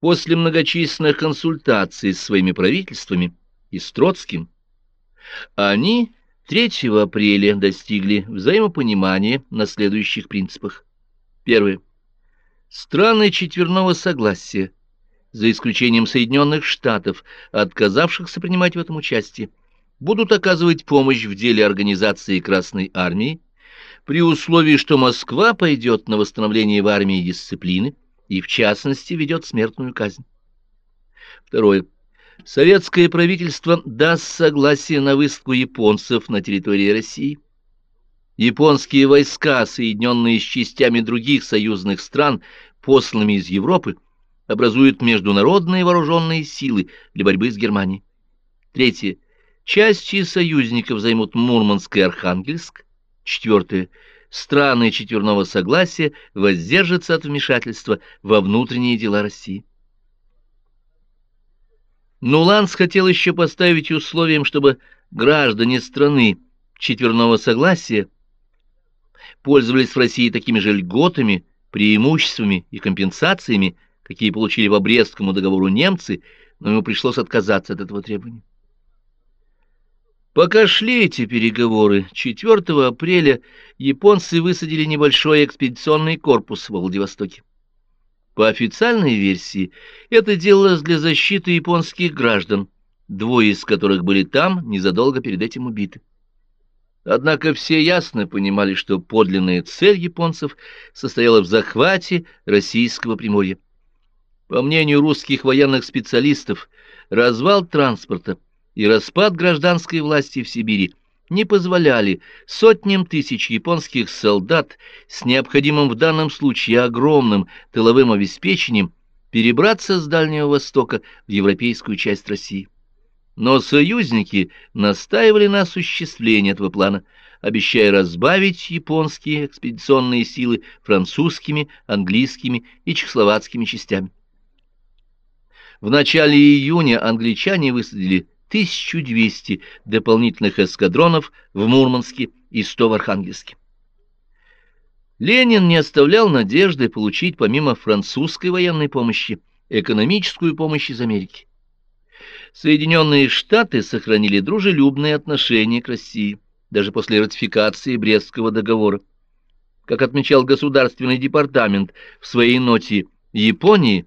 После многочисленных консультаций с своими правительствами и с Троцким, они 3 апреля достигли взаимопонимания на следующих принципах. Первое. Страны четверного согласия, за исключением Соединенных Штатов, отказавшихся принимать в этом участие, будут оказывать помощь в деле организации Красной Армии, при условии, что Москва пойдет на восстановление в армии дисциплины и, в частности, ведет смертную казнь. Второе. Советское правительство даст согласие на высадку японцев на территории России. Японские войска, соединенные с частями других союзных стран, посланными из Европы, образуют международные вооруженные силы для борьбы с Германией. Третье. Части союзников займут Мурманск и Архангельск. Четвертое. Страны четверного согласия воздержатся от вмешательства во внутренние дела России. Нуланс хотел еще поставить условием, чтобы граждане страны четверного согласия пользовались в России такими же льготами, преимуществами и компенсациями, какие получили по Брестскому договору немцы, но ему пришлось отказаться от этого требования. Пока шли эти переговоры, 4 апреля японцы высадили небольшой экспедиционный корпус в Владивостоке. По официальной версии, это делалось для защиты японских граждан, двое из которых были там незадолго перед этим убиты. Однако все ясно понимали, что подлинная цель японцев состояла в захвате российского Приморья. По мнению русских военных специалистов, развал транспорта и распад гражданской власти в Сибири не позволяли сотням тысяч японских солдат с необходимым в данном случае огромным тыловым обеспечением перебраться с Дальнего Востока в европейскую часть России. Но союзники настаивали на осуществлении этого плана, обещая разбавить японские экспедиционные силы французскими, английскими и чехословацкими частями. В начале июня англичане высадили 1200 дополнительных эскадронов в Мурманске и 100 в Архангельске. Ленин не оставлял надежды получить помимо французской военной помощи экономическую помощь из Америки. Соединенные Штаты сохранили дружелюбные отношения к России даже после ратификации Брестского договора. Как отмечал Государственный департамент в своей ноте Японии,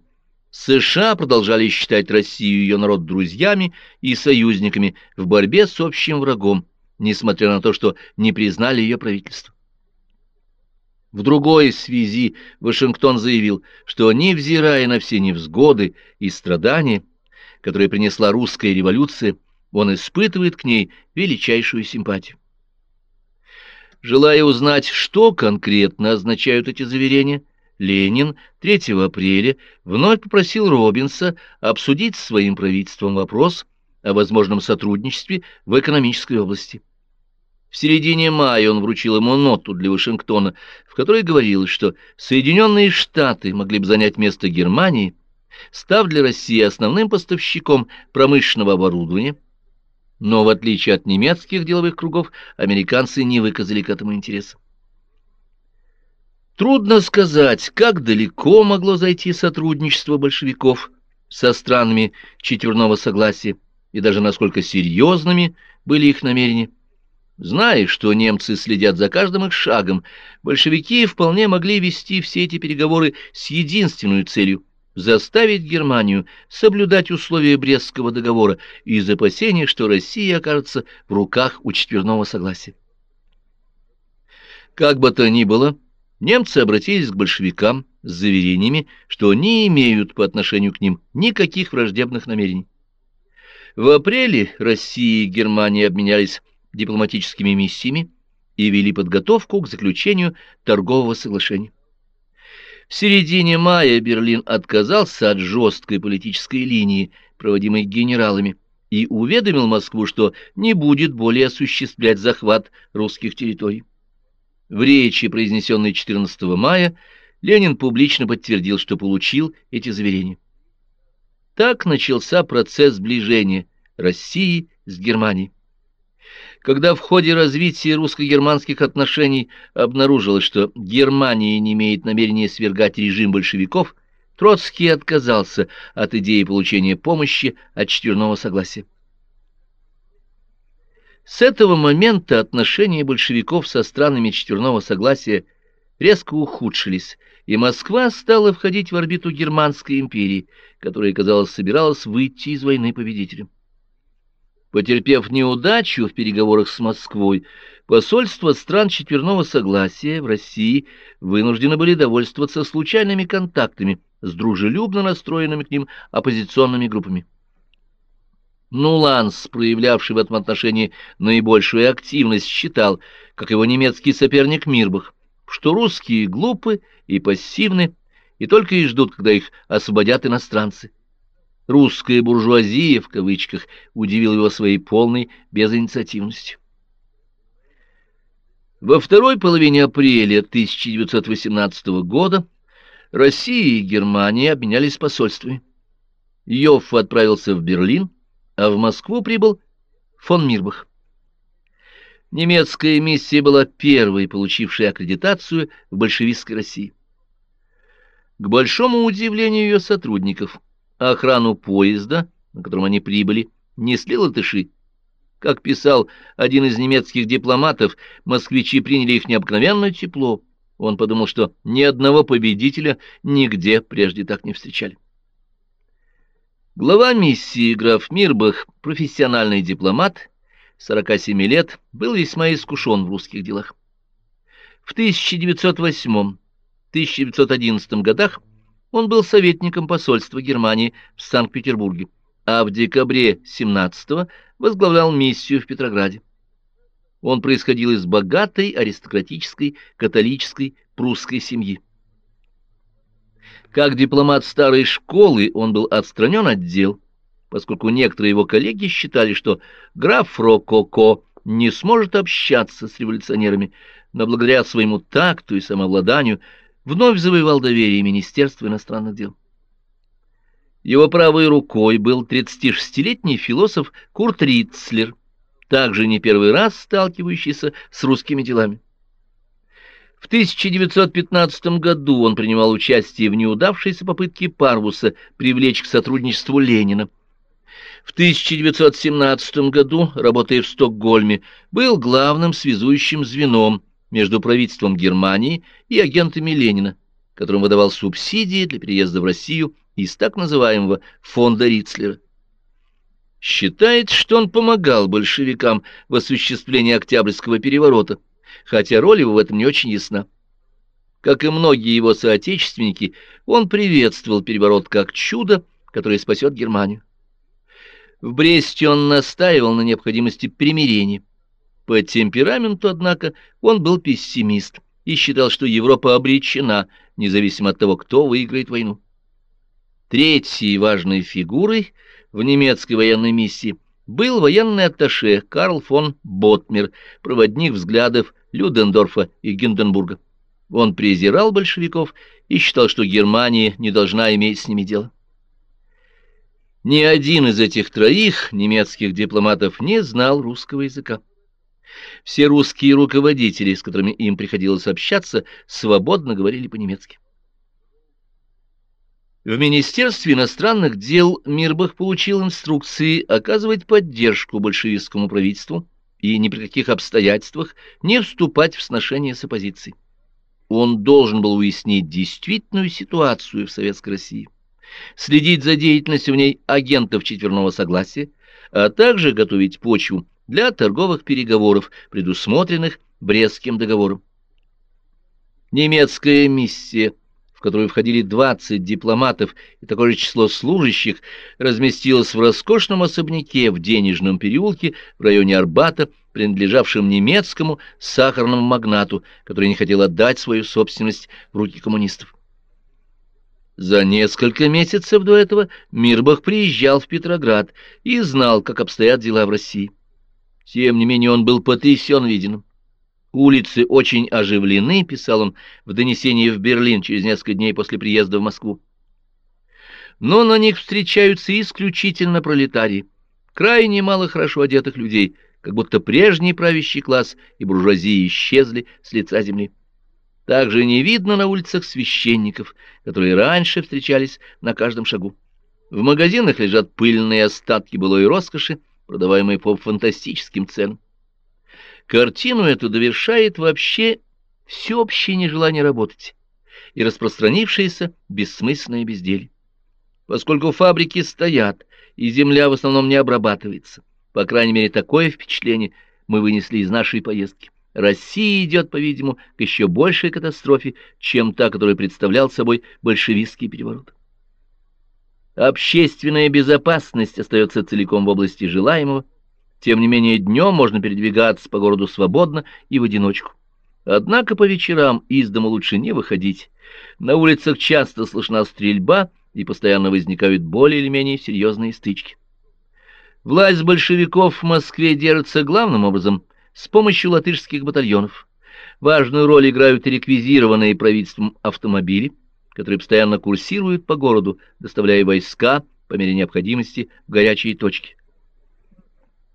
США продолжали считать Россию и ее народ друзьями и союзниками в борьбе с общим врагом, несмотря на то, что не признали ее правительство. В другой связи Вашингтон заявил, что, невзирая на все невзгоды и страдания, которые принесла русская революция, он испытывает к ней величайшую симпатию. Желая узнать, что конкретно означают эти заверения, Ленин 3 апреля вновь попросил Робинса обсудить с своим правительством вопрос о возможном сотрудничестве в экономической области. В середине мая он вручил ему ноту для Вашингтона, в которой говорилось, что Соединенные Штаты могли бы занять место Германии, став для России основным поставщиком промышленного оборудования, но в отличие от немецких деловых кругов, американцы не выказали к этому интереса. Трудно сказать, как далеко могло зайти сотрудничество большевиков со странами четверного согласия и даже насколько серьезными были их намерения. Зная, что немцы следят за каждым их шагом, большевики вполне могли вести все эти переговоры с единственной целью – заставить Германию соблюдать условия Брестского договора из опасения, что Россия окажется в руках у четверного согласия. Как бы то ни было, немцы обратились к большевикам с заверениями, что не имеют по отношению к ним никаких враждебных намерений. В апреле Россия и Германия обменялись дипломатическими миссиями и вели подготовку к заключению торгового соглашения. В середине мая Берлин отказался от жесткой политической линии, проводимой генералами, и уведомил Москву, что не будет более осуществлять захват русских территорий. В речи, произнесенной 14 мая, Ленин публично подтвердил, что получил эти заверения. Так начался процесс сближения России с Германией. Когда в ходе развития русско-германских отношений обнаружилось, что Германия не имеет намерения свергать режим большевиков, Троцкий отказался от идеи получения помощи от четверного согласия. С этого момента отношения большевиков со странами четверного согласия резко ухудшились, и Москва стала входить в орбиту Германской империи, которая, казалось, собиралась выйти из войны победителем. Потерпев неудачу в переговорах с Москвой, посольства стран четверного согласия в России вынуждены были довольствоваться случайными контактами с дружелюбно настроенными к ним оппозиционными группами. Нуланс, проявлявший в этом отношении наибольшую активность, считал, как его немецкий соперник Мирбах, что русские глупы и пассивны, и только и ждут, когда их освободят иностранцы. «Русская буржуазия» в кавычках удивил его своей полной безинициативностью. Во второй половине апреля 1918 года Россия и Германия обменялись посольствами. Йофф отправился в Берлин, а в Москву прибыл фон Мирбах. Немецкая миссия была первой, получившей аккредитацию в большевистской России. К большому удивлению ее сотрудников, охрану поезда, на котором они прибыли, несли латыши. Как писал один из немецких дипломатов, москвичи приняли их необыкновенно тепло. Он подумал, что ни одного победителя нигде прежде так не встречали. Глава миссии граф Мирбах, профессиональный дипломат, 47 лет, был весьма искушен в русских делах. В 1908-1911 годах он был советником посольства Германии в Санкт-Петербурге, а в декабре 17 возглавлял миссию в Петрограде. Он происходил из богатой аристократической католической прусской семьи. Как дипломат старой школы он был отстранен от дел, поскольку некоторые его коллеги считали, что граф Рококо не сможет общаться с революционерами, но благодаря своему такту и самообладанию вновь завоевал доверие Министерства иностранных дел. Его правой рукой был 36-летний философ Курт Ритцлер, также не первый раз сталкивающийся с русскими делами. В 1915 году он принимал участие в неудавшейся попытке Парвуса привлечь к сотрудничеству Ленина. В 1917 году, работая в Стокгольме, был главным связующим звеном между правительством Германии и агентами Ленина, которым выдавал субсидии для переезда в Россию из так называемого фонда Рицлера. Считается, что он помогал большевикам в осуществлении Октябрьского переворота, хотя роль его в этом не очень ясна. Как и многие его соотечественники, он приветствовал переворот как чудо, которое спасет Германию. В Бресте он настаивал на необходимости примирения. По темпераменту, однако, он был пессимист и считал, что Европа обречена, независимо от того, кто выиграет войну. Третьей важной фигурой в немецкой военной миссии был военный атташе Карл фон Ботмер, проводник взглядов Людендорфа и Гинденбурга. Он презирал большевиков и считал, что Германия не должна иметь с ними дело. Ни один из этих троих немецких дипломатов не знал русского языка. Все русские руководители, с которыми им приходилось общаться, свободно говорили по-немецки. В Министерстве иностранных дел Мирбах получил инструкции оказывать поддержку большевистскому правительству и ни при каких обстоятельствах не вступать в сношения с оппозицией. Он должен был уяснить действительную ситуацию в Советской России, следить за деятельностью в ней агентов четверного согласия, а также готовить почву для торговых переговоров, предусмотренных Брестским договором. Немецкая миссия – которую входили 20 дипломатов и такое же число служащих, разместилась в роскошном особняке в Денежном переулке в районе Арбата, принадлежавшем немецкому сахарному магнату, который не хотел отдать свою собственность в руки коммунистов. За несколько месяцев до этого Мирбах приезжал в Петроград и знал, как обстоят дела в России. Тем не менее он был потрясен виденным. Улицы очень оживлены, писал он в донесении в Берлин через несколько дней после приезда в Москву. Но на них встречаются исключительно пролетарии, крайне мало хорошо одетых людей, как будто прежний правящий класс и буржуазия исчезли с лица земли. Также не видно на улицах священников, которые раньше встречались на каждом шагу. В магазинах лежат пыльные остатки былой роскоши, продаваемые по фантастическим ценам. Картину эту довершает вообще всеобщее нежелание работать и распространившееся бессмысленное безделье. Поскольку фабрики стоят, и земля в основном не обрабатывается, по крайней мере, такое впечатление мы вынесли из нашей поездки. Россия идет, по-видимому, к еще большей катастрофе, чем та, которую представлял собой большевистский переворот. Общественная безопасность остается целиком в области желаемого, тем не менее днем можно передвигаться по городу свободно и в одиночку. Однако по вечерам из дома лучше не выходить. На улицах часто слышна стрельба, и постоянно возникают более или менее серьезные стычки. Власть большевиков в Москве держится главным образом с помощью латышских батальонов. Важную роль играют реквизированные правительством автомобили, которые постоянно курсируют по городу, доставляя войска по мере необходимости в горячие точки.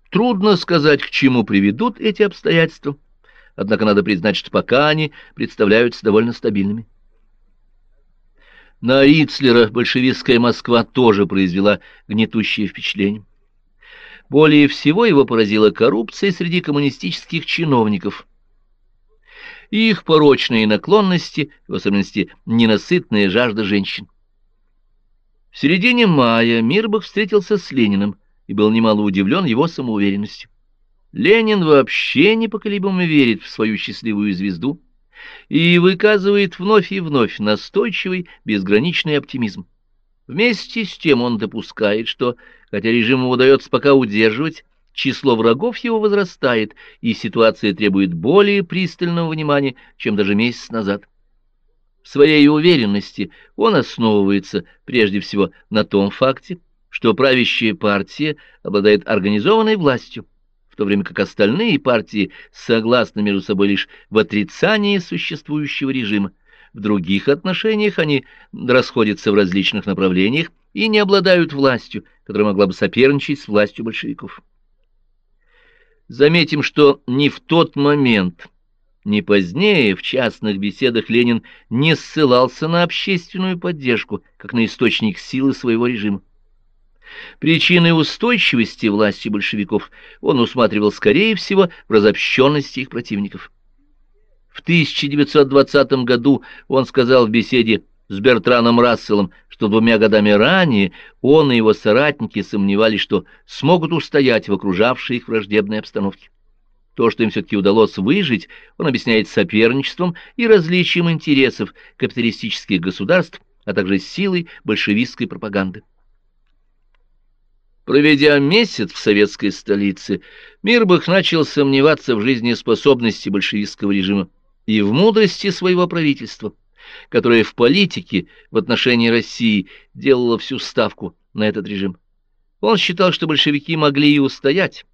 Трудно сказать, к чему приведут эти обстоятельства, однако надо признать, что пока они представляются довольно стабильными. На Рицлера большевистская Москва тоже произвела гнетущее впечатление. Более всего его поразила коррупция среди коммунистических чиновников. их порочные наклонности, в особенности ненасытная жажда женщин. В середине мая Мирбах встретился с Лениным и был немало удивлен его самоуверенностью. Ленин вообще непоколебимо верит в свою счастливую звезду и выказывает вновь и вновь настойчивый безграничный оптимизм. Вместе с тем он допускает, что, хотя режиму удается пока удерживать, число врагов его возрастает, и ситуация требует более пристального внимания, чем даже месяц назад. В своей уверенности он основывается прежде всего на том факте, что правящая партия обладает организованной властью, в то время как остальные партии согласны между собой лишь в отрицании существующего режима, в других отношениях они расходятся в различных направлениях и не обладают властью, которая могла бы соперничать с властью большевиков. Заметим, что ни в тот момент, ни позднее в частных беседах Ленин не ссылался на общественную поддержку, как на источник силы своего режима. Причиной устойчивости власти большевиков он усматривал, скорее всего, в разобщенности их противников. В 1920 году он сказал в беседе с Бертраном Расселом, что двумя годами ранее он и его соратники сомневались, что смогут устоять в окружавшей их враждебной обстановке. То, что им все-таки удалось выжить, он объясняет соперничеством и различием интересов капиталистических государств, а также силой большевистской пропаганды. Проведя месяц в советской столице, Мирбах начал сомневаться в жизнеспособности большевистского режима и в мудрости своего правительства, которое в политике в отношении России делало всю ставку на этот режим. Он считал, что большевики могли и устоять.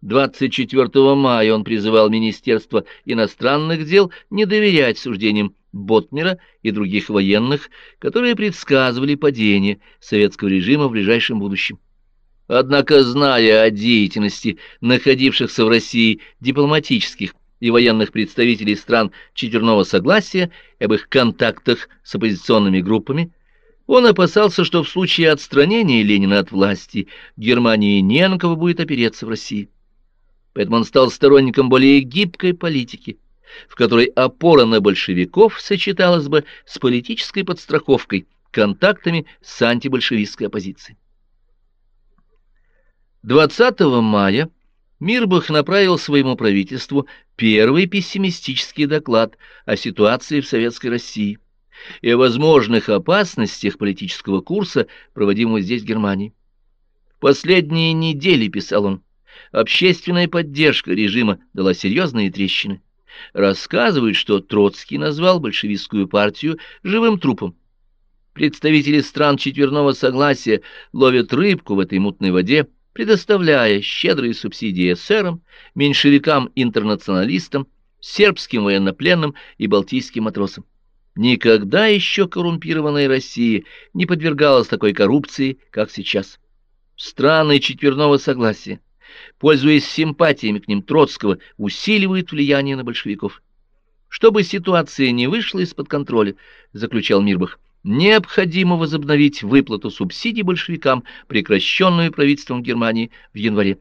24 мая он призывал Министерство иностранных дел не доверять суждениям Ботмера и других военных, которые предсказывали падение советского режима в ближайшем будущем. Однако, зная о деятельности находившихся в России дипломатических и военных представителей стран четверного согласия об их контактах с оппозиционными группами, он опасался, что в случае отстранения Ленина от власти Германии не на кого будет опереться в России. Поэтому он стал сторонником более гибкой политики, в которой опора на большевиков сочеталась бы с политической подстраховкой, контактами с антибольшевистской оппозицией. 20 мая Мирбах направил своему правительству первый пессимистический доклад о ситуации в Советской России и о возможных опасностях политического курса, проводимого здесь Германией. В последние недели, писал он, общественная поддержка режима дала серьезные трещины. Рассказывают, что Троцкий назвал большевистскую партию живым трупом. Представители стран четверного согласия ловят рыбку в этой мутной воде, предоставляя щедрые субсидии эсерам, меньшевикам-интернационалистам, сербским военнопленным и балтийским матросам. Никогда еще коррумпированная Россия не подвергалась такой коррупции, как сейчас. Страны четверного согласия, пользуясь симпатиями к ним Троцкого, усиливают влияние на большевиков. Чтобы ситуация не вышла из-под контроля, заключал Мирбах, необходимо возобновить выплату субсидий большевикам, прекращенную правительством Германии в январе.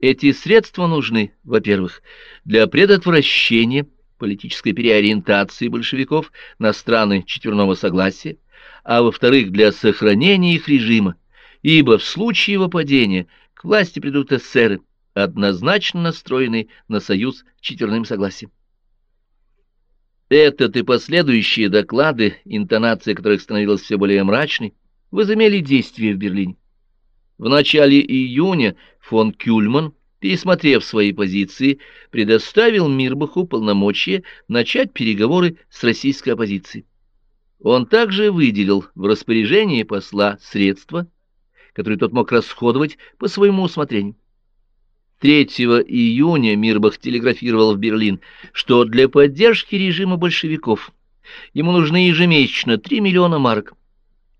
Эти средства нужны, во-первых, для предотвращения политической переориентации большевиков на страны четверного согласия, а во-вторых, для сохранения их режима, ибо в случае его падения к власти придут эсеры, однозначно настроенные на союз с четверным согласием. Этот и последующие доклады, интонация которых становилась все более мрачной, возымели действие в Берлине. В начале июня фон Кюльман, пересмотрев свои позиции, предоставил Мирбаху полномочия начать переговоры с российской оппозицией. Он также выделил в распоряжении посла средства, которые тот мог расходовать по своему усмотрению. 3 июня Мирбах телеграфировал в Берлин, что для поддержки режима большевиков ему нужны ежемесячно 3 миллиона марок.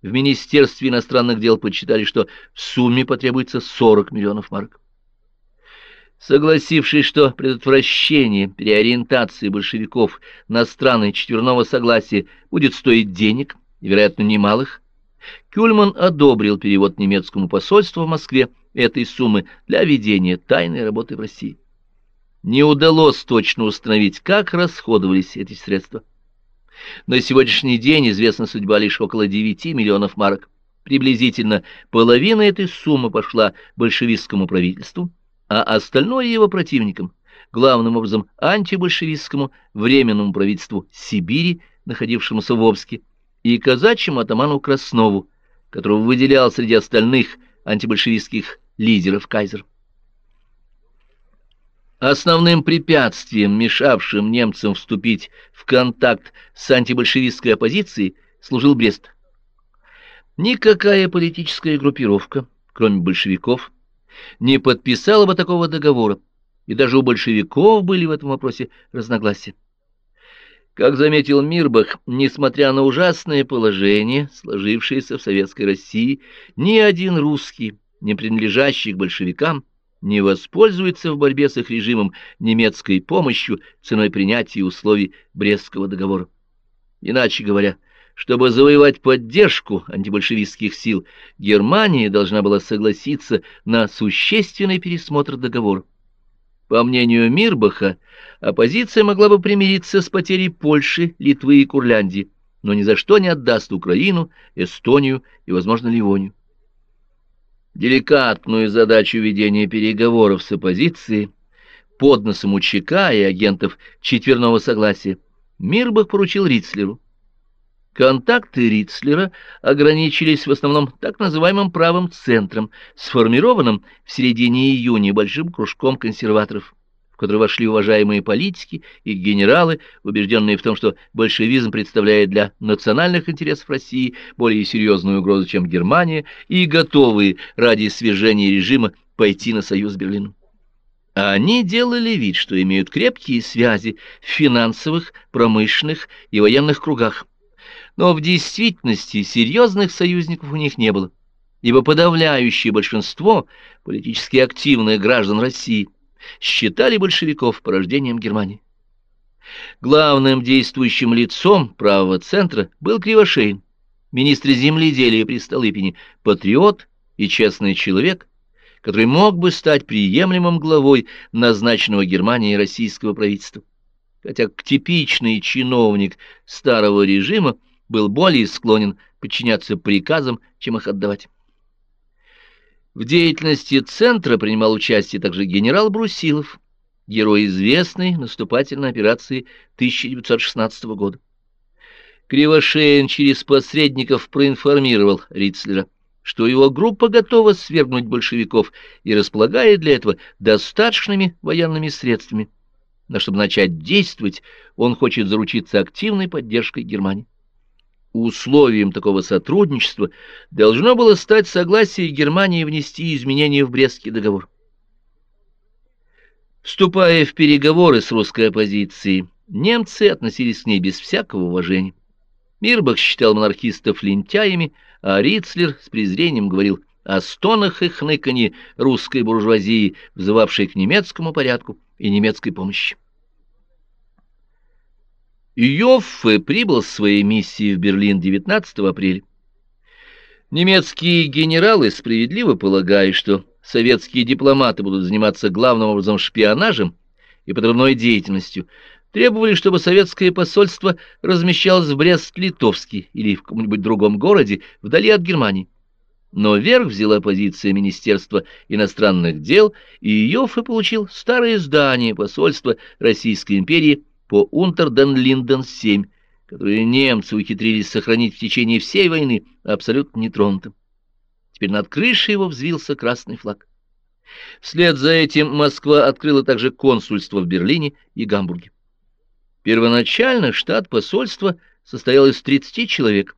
В Министерстве иностранных дел подсчитали, что в сумме потребуется 40 миллионов марок. Согласившись, что предотвращение переориентации большевиков на страны четверного согласия будет стоить денег, вероятно, немалых, Кюльман одобрил перевод немецкому посольству в Москве этой суммы для ведения тайной работы в России. Не удалось точно установить, как расходовались эти средства. На сегодняшний день известна судьба лишь около 9 миллионов марок. Приблизительно половина этой суммы пошла большевистскому правительству, а остальное его противникам, главным образом антибольшевистскому временному правительству Сибири, находившемуся в Обске, и казачьему атаману Краснову, которого выделял среди остальных антибольшевистских лидеров кайзер. Основным препятствием, мешавшим немцам вступить в контакт с антибольшевистской оппозицией, служил Брест. Никакая политическая группировка, кроме большевиков, не подписала бы такого договора, и даже у большевиков были в этом вопросе разногласия. Как заметил Мирбах, несмотря на ужасное положение, сложившееся в Советской России, ни один русский, не принадлежащий к большевикам, не воспользуется в борьбе с их режимом немецкой помощью ценой принятия условий Брестского договора. Иначе говоря, чтобы завоевать поддержку антибольшевистских сил, Германия должна была согласиться на существенный пересмотр договора. По мнению Мирбаха, оппозиция могла бы примириться с потерей Польши, Литвы и Курляндии, но ни за что не отдаст Украину, Эстонию и, возможно, Ливонию. Деликатную задачу ведения переговоров с оппозицией под носом УЧК и агентов четверного согласия Мирбах поручил Рицлеру. Контакты Рицлера ограничились в основном так называемым правым центром, сформированным в середине июня большим кружком консерваторов, в который вошли уважаемые политики и генералы, убежденные в том, что большевизм представляет для национальных интересов России более серьезную угрозу, чем Германия, и готовые ради свержения режима пойти на союз с Берлином. Они делали вид, что имеют крепкие связи в финансовых, промышленных и военных кругах но в действительности серьезных союзников у них не было, ибо подавляющее большинство политически активных граждан России считали большевиков порождением Германии. Главным действующим лицом правого центра был Кривошеин, министр земледелия при Столыпине, патриот и честный человек, который мог бы стать приемлемым главой назначенного Германией российского правительства. Хотя типичный чиновник старого режима был более склонен подчиняться приказам, чем их отдавать. В деятельности центра принимал участие также генерал Брусилов, герой известной наступательной операции 1916 года. Кривошеин через посредников проинформировал Рицлера, что его группа готова свергнуть большевиков и располагает для этого достаточными военными средствами. Но чтобы начать действовать, он хочет заручиться активной поддержкой Германии. Условием такого сотрудничества должно было стать согласие Германии внести изменения в Брестский договор. Вступая в переговоры с русской оппозицией, немцы относились к ней без всякого уважения. Мирбах считал монархистов лентяями, а Рицлер с презрением говорил о стонах и хныканье русской буржуазии, взывавшей к немецкому порядку и немецкой помощи. Йоффе прибыл с своей миссией в Берлин 19 апреля. Немецкие генералы справедливо полагают, что советские дипломаты будут заниматься главным образом шпионажем и подрывной деятельностью, требовали, чтобы советское посольство размещалось в Брест-Литовске или в каком-нибудь другом городе вдали от Германии. Но верх взяла позиция Министерства иностранных дел, и Йоффе получил старое здание посольства Российской империи по Унтерден-Линден-7, которое немцы ухитрились сохранить в течение всей войны абсолютно нетронутым. Теперь над крышей его взвился красный флаг. Вслед за этим Москва открыла также консульство в Берлине и Гамбурге. Первоначально штат посольства состоял из 30 человек,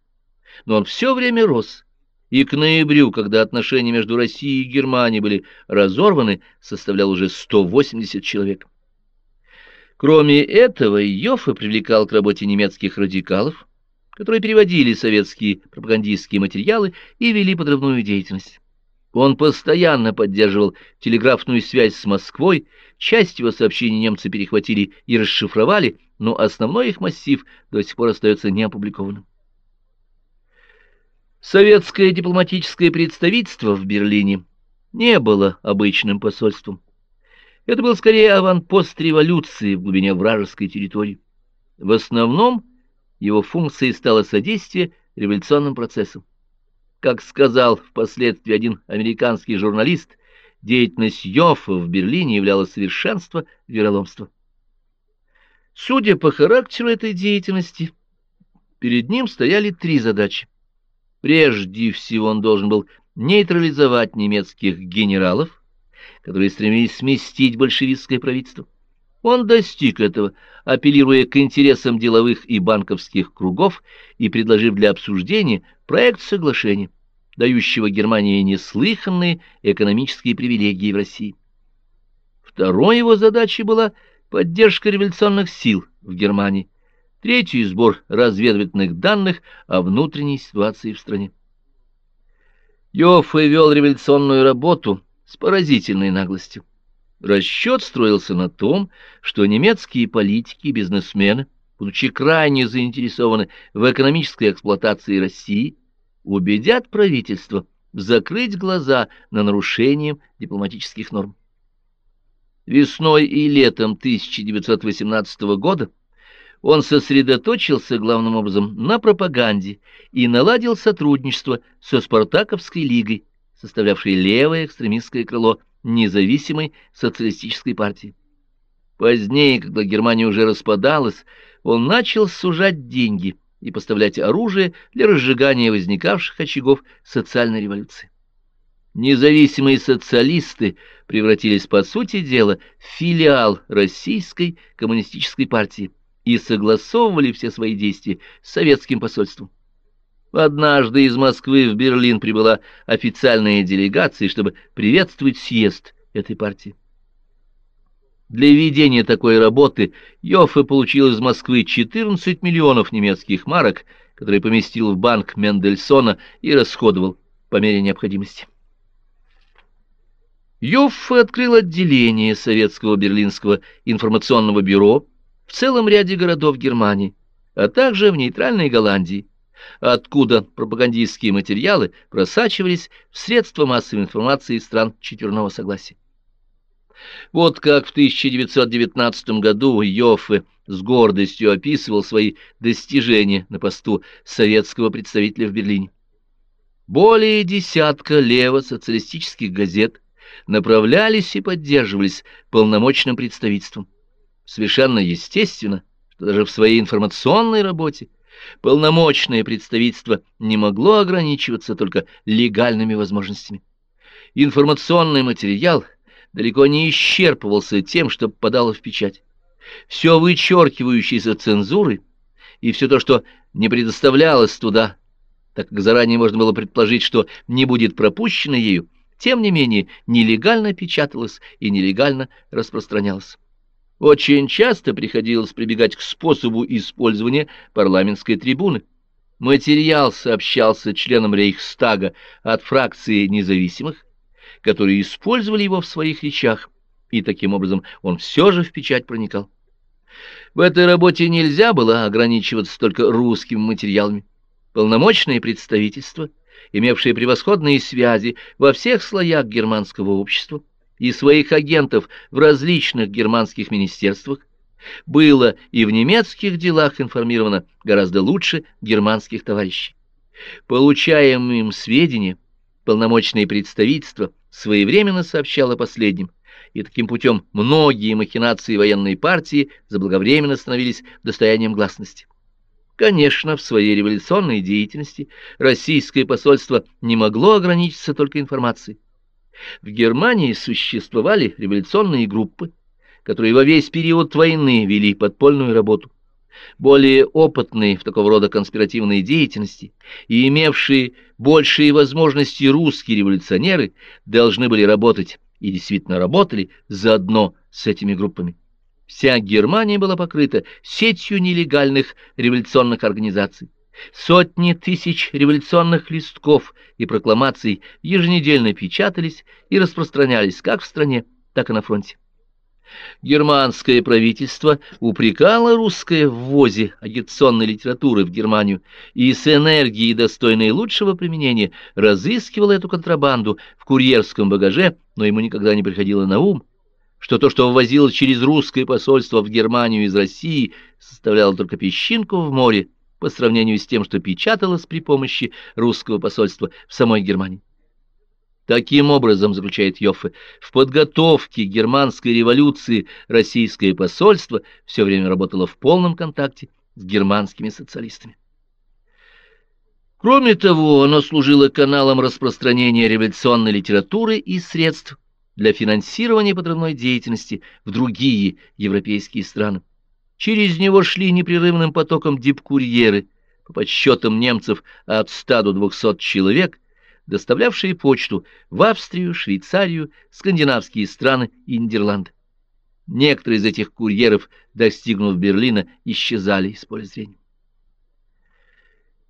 но он все время рос, и к ноябрю, когда отношения между Россией и Германией были разорваны, составлял уже 180 человек. Кроме этого, Йоффе привлекал к работе немецких радикалов, которые переводили советские пропагандистские материалы и вели подрывную деятельность. Он постоянно поддерживал телеграфную связь с Москвой, часть его сообщений немцы перехватили и расшифровали, но основной их массив до сих пор остается неопубликованным. Советское дипломатическое представительство в Берлине не было обычным посольством. Это был скорее аванпост революции в глубине вражеской территории. В основном его функцией стало содействие революционным процессам. Как сказал впоследствии один американский журналист, деятельность Йоффа в Берлине являлась совершенство вероломства. Судя по характеру этой деятельности, перед ним стояли три задачи. Прежде всего он должен был нейтрализовать немецких генералов, которые стремились сместить большевистское правительство. Он достиг этого, апеллируя к интересам деловых и банковских кругов и предложив для обсуждения проект соглашения, дающего Германии неслыханные экономические привилегии в России. Второй его задачей была поддержка революционных сил в Германии, третий — сбор разведывательных данных о внутренней ситуации в стране. Йоффе вел революционную работу с поразительной наглостью. Расчет строился на том, что немецкие политики и бизнесмены, будучи крайне заинтересованы в экономической эксплуатации России, убедят правительство закрыть глаза на нарушение дипломатических норм. Весной и летом 1918 года он сосредоточился главным образом на пропаганде и наладил сотрудничество со Спартаковской лигой, составлявшей левое экстремистское крыло независимой социалистической партии. Позднее, когда Германия уже распадалась, он начал сужать деньги и поставлять оружие для разжигания возникавших очагов социальной революции. Независимые социалисты превратились, по сути дела, в филиал Российской коммунистической партии и согласовывали все свои действия с советским посольством. Однажды из Москвы в Берлин прибыла официальная делегация, чтобы приветствовать съезд этой партии. Для ведения такой работы Йоффе получил из Москвы 14 миллионов немецких марок, которые поместил в банк Мендельсона и расходовал по мере необходимости. Йоффе открыл отделение советского берлинского информационного бюро в целом ряде городов Германии, а также в нейтральной Голландии откуда пропагандистские материалы просачивались в средства массовой информации стран четверного согласия. Вот как в 1919 году Йоффе с гордостью описывал свои достижения на посту советского представителя в Берлине. Более десятка лево-социалистических газет направлялись и поддерживались полномочным представительством. Совершенно естественно, что даже в своей информационной работе Полномочное представительство не могло ограничиваться только легальными возможностями. Информационный материал далеко не исчерпывался тем, что попадало в печать. Все вычеркивающееся цензуры и все то, что не предоставлялось туда, так как заранее можно было предположить, что не будет пропущено ею, тем не менее нелегально печаталось и нелегально распространялось. Очень часто приходилось прибегать к способу использования парламентской трибуны. Материал сообщался членам Рейхстага от фракции независимых, которые использовали его в своих речах, и таким образом он все же в печать проникал. В этой работе нельзя было ограничиваться только русскими материалами. Полномочные представительства, имевшие превосходные связи во всех слоях германского общества и своих агентов в различных германских министерствах, было и в немецких делах информировано гораздо лучше германских товарищей. Получаемые им сведения полномочное представительство своевременно сообщало последним, и таким путем многие махинации военной партии заблаговременно становились достоянием гласности. Конечно, в своей революционной деятельности российское посольство не могло ограничиться только информацией. В Германии существовали революционные группы, которые во весь период войны вели подпольную работу. Более опытные в такого рода конспиративной деятельности и имевшие большие возможности русские революционеры должны были работать и действительно работали заодно с этими группами. Вся Германия была покрыта сетью нелегальных революционных организаций. Сотни тысяч революционных листков и прокламаций еженедельно печатались и распространялись как в стране, так и на фронте. Германское правительство упрекало русское в ввозе агитационной литературы в Германию и с энергией, достойной лучшего применения, разыскивало эту контрабанду в курьерском багаже, но ему никогда не приходило на ум, что то, что ввозилось через русское посольство в Германию из России, составляло только песчинку в море по сравнению с тем, что печаталось при помощи русского посольства в самой Германии. Таким образом, заключает Йоффе, в подготовке германской революции российское посольство все время работало в полном контакте с германскими социалистами. Кроме того, оно служило каналом распространения революционной литературы и средств для финансирования подрывной деятельности в другие европейские страны. Через него шли непрерывным потоком дипкурьеры, по подсчетам немцев от 100 до 200 человек – доставлявшие почту в Австрию, Швейцарию, скандинавские страны и Нидерланды. Некоторые из этих курьеров, достигнув Берлина, исчезали из поля зрения.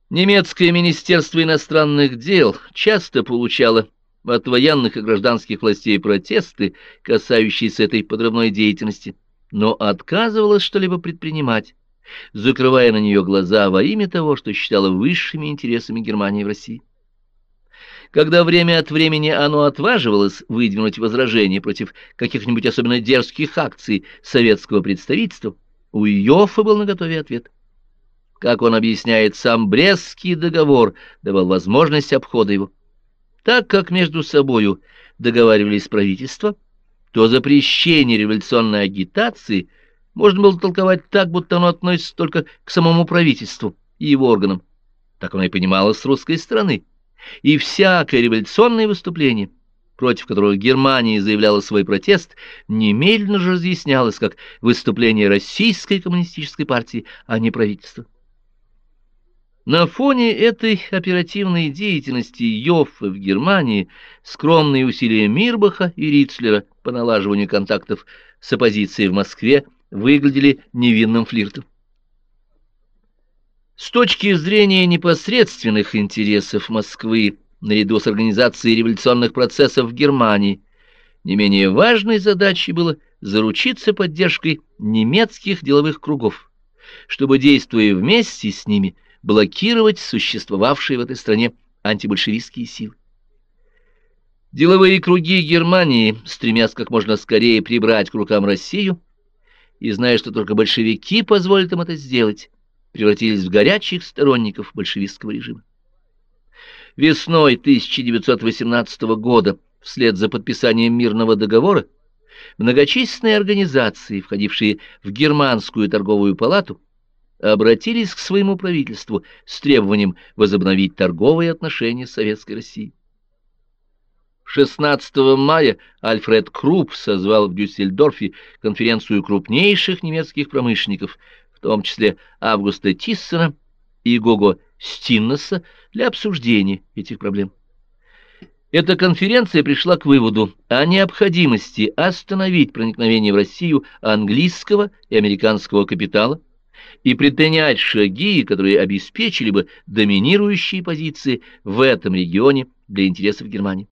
Немецкое министерство иностранных дел часто получало от военных и гражданских властей протесты, касающиеся этой подрывной деятельности, но отказывалось что-либо предпринимать, закрывая на нее глаза во имя того, что считало высшими интересами Германии в России. Когда время от времени оно отваживалось выдвинуть возражения против каких-нибудь особенно дерзких акций советского представительства, у Йоффа был наготове ответ. Как он объясняет, сам Брестский договор давал возможность обхода его. Так как между собою договаривались правительства, то запрещение революционной агитации можно было толковать так, будто оно относится только к самому правительству и его органам. Так оно и понималось с русской стороны и всякое революционное выступление, против которого Германия заявляла свой протест, немедленно же разъяснялось как выступление российской коммунистической партии, а не правительства. На фоне этой оперативной деятельности Йоффе в Германии скромные усилия Мирбаха и Рицлера по налаживанию контактов с оппозицией в Москве выглядели невинным флиртом. С точки зрения непосредственных интересов Москвы, наряду с организацией революционных процессов в Германии, не менее важной задачей было заручиться поддержкой немецких деловых кругов, чтобы, действуя вместе с ними, блокировать существовавшие в этой стране антибольшевистские силы. Деловые круги Германии, стремясь как можно скорее прибрать к рукам Россию, и зная, что только большевики позволят им это сделать, превратились в горячих сторонников большевистского режима. Весной 1918 года, вслед за подписанием мирного договора, многочисленные организации, входившие в Германскую торговую палату, обратились к своему правительству с требованием возобновить торговые отношения с Советской Россией. 16 мая Альфред Крупп созвал в Дюссельдорфе конференцию крупнейших немецких промышленников – в том числе Августа Тиссона и Гого Стиннеса, для обсуждения этих проблем. Эта конференция пришла к выводу о необходимости остановить проникновение в Россию английского и американского капитала и предпринять шаги, которые обеспечили бы доминирующие позиции в этом регионе для интересов Германии.